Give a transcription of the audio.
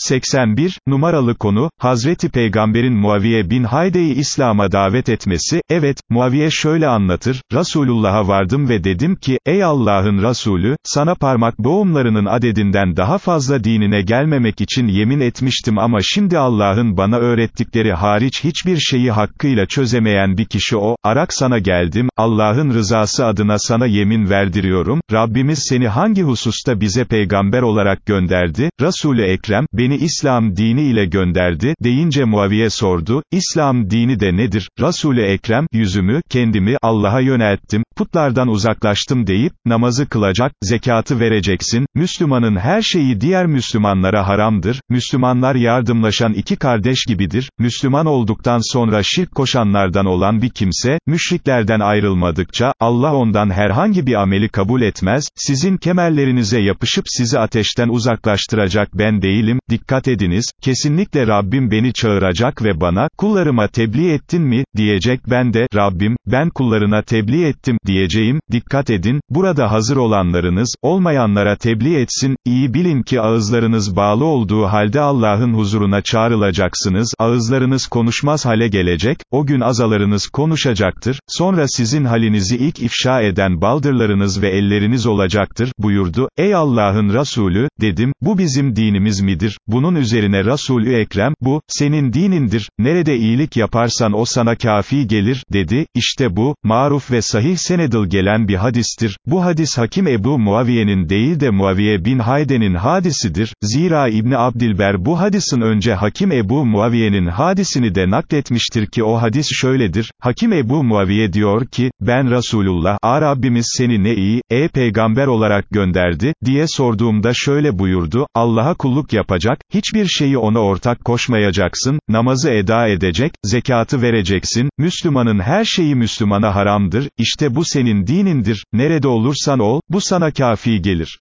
81, numaralı konu, Hazreti Peygamberin Muaviye bin Hayde'yi İslam'a davet etmesi, evet, Muaviye şöyle anlatır, Resulullah'a vardım ve dedim ki, ey Allah'ın Resulü, sana parmak boğumlarının adedinden daha fazla dinine gelmemek için yemin etmiştim ama şimdi Allah'ın bana öğrettikleri hariç hiçbir şeyi hakkıyla çözemeyen bir kişi o, arak sana geldim, Allah'ın rızası adına sana yemin verdiriyorum, Rabbimiz seni hangi hususta bize peygamber olarak gönderdi, Resulü Ekrem, beni İslam dini ile gönderdi, deyince Muaviye sordu, İslam dini de nedir? Resulü Ekrem, yüzümü, kendimi, Allah'a yönelttim, putlardan uzaklaştım deyip, namazı kılacak, zekatı vereceksin, Müslümanın her şeyi diğer Müslümanlara haramdır, Müslümanlar yardımlaşan iki kardeş gibidir, Müslüman olduktan sonra şirk koşanlardan olan bir kimse, müşriklerden ayrılmadıkça, Allah ondan herhangi bir ameli kabul etmez, sizin kemerlerinize yapışıp sizi ateşten uzaklaştıracak ben değilim, dikkat ediniz, kesinlikle Rabbim beni çağıracak ve bana, kullarıma tebliğ ettin mi, diyecek ben de, Rabbim, ben kullarına tebliğ ettim, diyeceğim, dikkat edin, burada hazır olanlarınız, olmayanlara tebliğ etsin, iyi bilin ki ağızlarınız bağlı olduğu halde Allah'ın huzuruna çağrılacaksınız, ağızlarınız konuşmaz hale gelecek, o gün azalarınız konuşacaktır, sonra sizin halinizi ilk ifşa eden baldırlarınız ve elleriniz olacaktır, buyurdu, ey Allah'ın Resulü, dedim, bu bizim dinimiz midir, bunun üzerine Resulü Ekrem, bu, senin dinindir, nerede iyilik yaparsan o sana kafi gelir, dedi, işte bu, maruf ve sahih senedil gelen bir hadistir, bu hadis Hakim Ebu Muaviye'nin değil de Muaviye bin Hayde'nin hadisidir, zira İbni Abdilber bu hadisin önce Hakim Ebu Muaviye'nin hadisini de nakletmiştir ki o hadis şöyledir, Hakim Ebu Muaviye diyor ki, ben Resulullah, A Rabbimiz seni ne iyi, e peygamber olarak gönderdi, diye sorduğumda şöyle buyurdu, Allah'a kulluk yapacak, hiçbir şeyi ona ortak koşmayacaksın, namazı eda edecek, zekatı vereceksin, Müslümanın her şeyi Müslümana haramdır, işte bu senin dinindir, nerede olursan ol, bu sana kafi gelir.